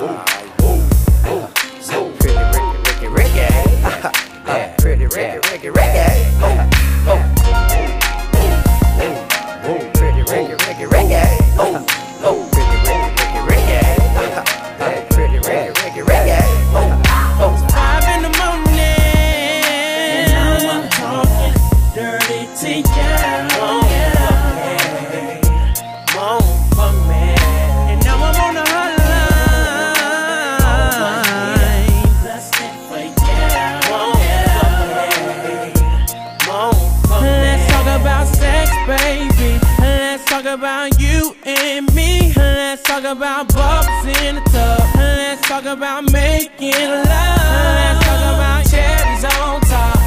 Ricky, Ricky, Ricky. Pretty Ricky, Ricky, Ricky. Baby. Let's talk about you and me. Let's talk about bubbles in the tub. Let's talk about making love. Let's talk about cherries on top.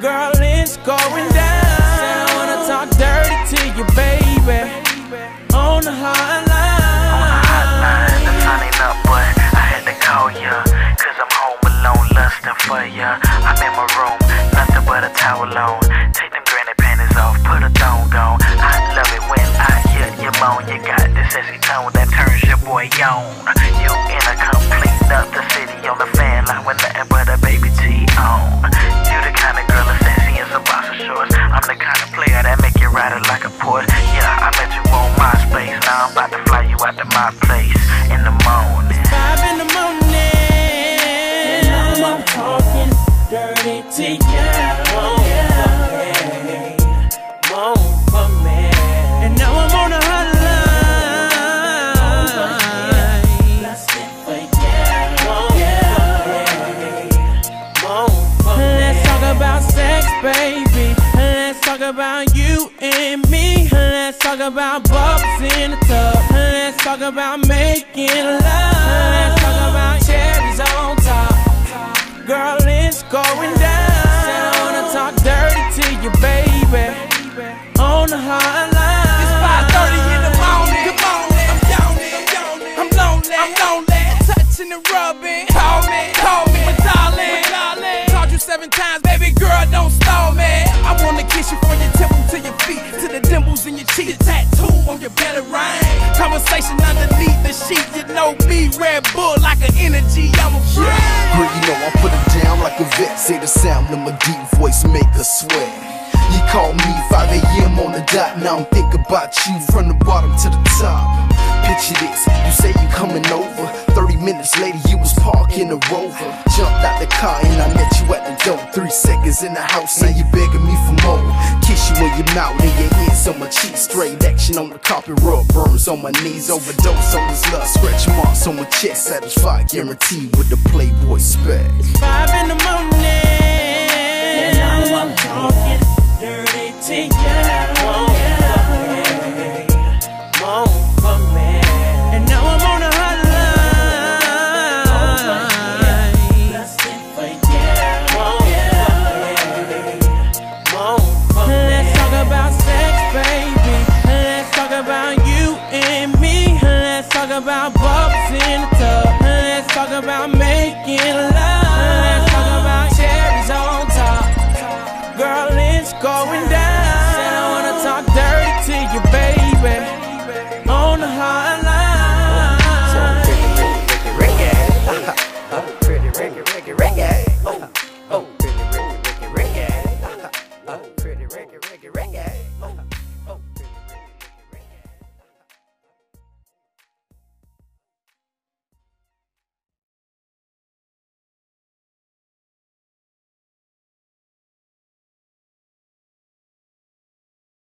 Girl, it's going down. Said I wanna talk dirty to you, baby. On the hotline. About sex, baby. Let's talk about you and me. Let's talk about bubbles in the tub. Let's talk about making love. The hotline. It's 5:30 in the morning. Good morning. I'm yawning. I'm yawning. I'm lonely. I'm lonely. Touching and rubbing. Call me. Call me. My darling. darling. Called you seven times, baby girl. Don't stall me. I wanna kiss you from your temple to your feet, to the dimples in your cheek, the tattoo on your belly ring. Conversation underneath the sheet. You know me, Red Bull like an energy. I'm a friend. Girl, you know I put it down like a vet. Say the sound of my deep voice make her sweat. You call me 5 a.m. on the dot. Now I'm thinking about you from the bottom to the top. Picture this, you say you coming over. 30 minutes later, you was parking a rover. Jumped out the car and I met door. Three seconds in the house, now you begging me for more. Kiss you in your mouth and your hands on my cheeks. Straight action on the carpet, rub burns on my knees. Overdose on this love, scratch marks on my chest. Satisfied, guaranteed with the Playboy spec. Five in the morning. About making love. Talk about cherries on top. Girl, it's going down.